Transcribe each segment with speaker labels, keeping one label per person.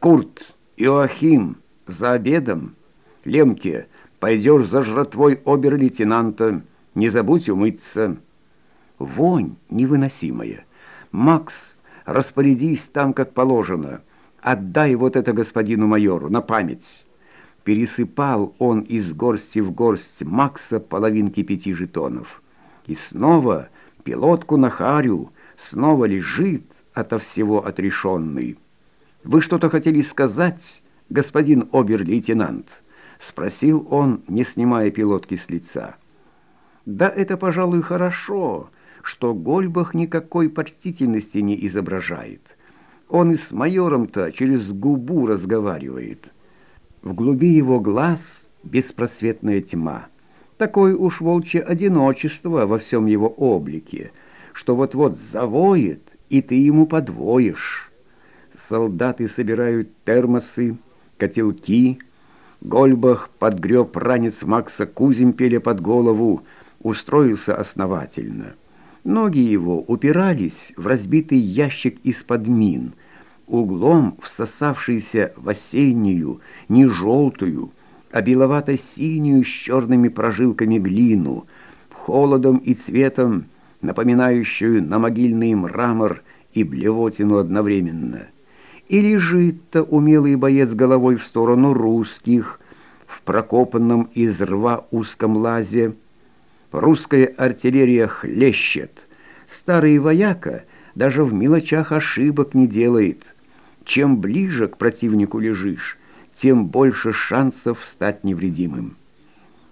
Speaker 1: Курт, Иоахим, за обедом. Лемке, пойдешь за жратвой обер-лейтенанта, не забудь умыться. Вонь невыносимая. Макс, распорядись там, как положено. Отдай вот это господину майору на память. Пересыпал он из горсти в горсть Макса половинки пяти жетонов. И снова пилотку на харю, снова лежит ото всего отрешенный. «Вы что-то хотели сказать, господин обер-лейтенант?» — спросил он, не снимая пилотки с лица. «Да это, пожалуй, хорошо, что Гольбах никакой почтительности не изображает. Он и с майором-то через губу разговаривает. В глуби его глаз беспросветная тьма. Такое уж волчье одиночество во всем его облике, что вот-вот завоет, и ты ему подвоишь. Солдаты собирают термосы, котелки. Гольбах подгреб ранец Макса Куземпеля под голову, устроился основательно. Ноги его упирались в разбитый ящик из-под мин, углом всосавшийся в осеннюю, не желтую, а беловато-синюю с черными прожилками глину, холодом и цветом, напоминающую на могильный мрамор и блевотину одновременно. И лежит-то умелый боец головой в сторону русских, в прокопанном из рва узком лазе. Русская артиллерия хлещет. Старый вояка даже в мелочах ошибок не делает. Чем ближе к противнику лежишь, тем больше шансов стать невредимым.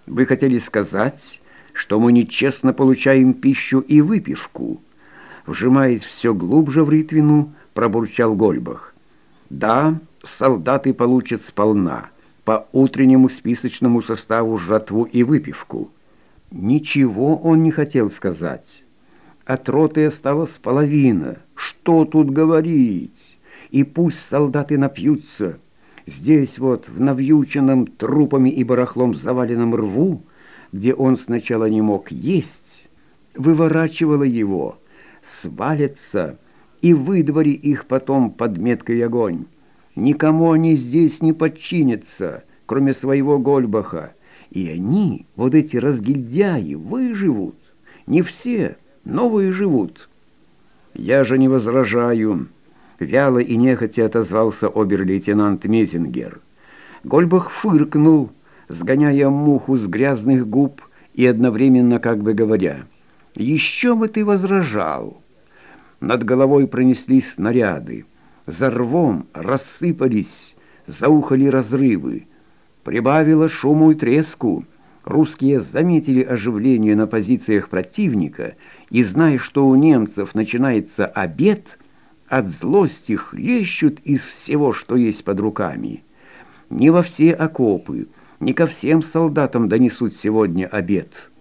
Speaker 1: Вы хотели сказать что мы нечестно получаем пищу и выпивку. Вжимаясь все глубже в ритвину, пробурчал Гольбах. Да, солдаты получат сполна, по утреннему списочному составу жратву и выпивку. Ничего он не хотел сказать. От роты осталась половина. Что тут говорить? И пусть солдаты напьются. Здесь вот, в навьюченном трупами и барахлом заваленном рву, где он сначала не мог есть, выворачивала его, свалится и выдвори их потом под меткой огонь. Никому они здесь не подчинятся, кроме своего Гольбаха, и они, вот эти разгильдяи, выживут. Не все, но выживут. Я же не возражаю. Вяло и нехотя отозвался обер-лейтенант Мезингер. Гольбах фыркнул, сгоняя муху с грязных губ и одновременно как бы говоря, «Еще бы ты возражал!» Над головой пронеслись снаряды, за рвом рассыпались, заухали разрывы. Прибавило шуму и треску. Русские заметили оживление на позициях противника и, зная, что у немцев начинается обед, от злости хлещут из всего, что есть под руками. Не во все окопы, не ко всем солдатам донесут сегодня обед».